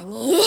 они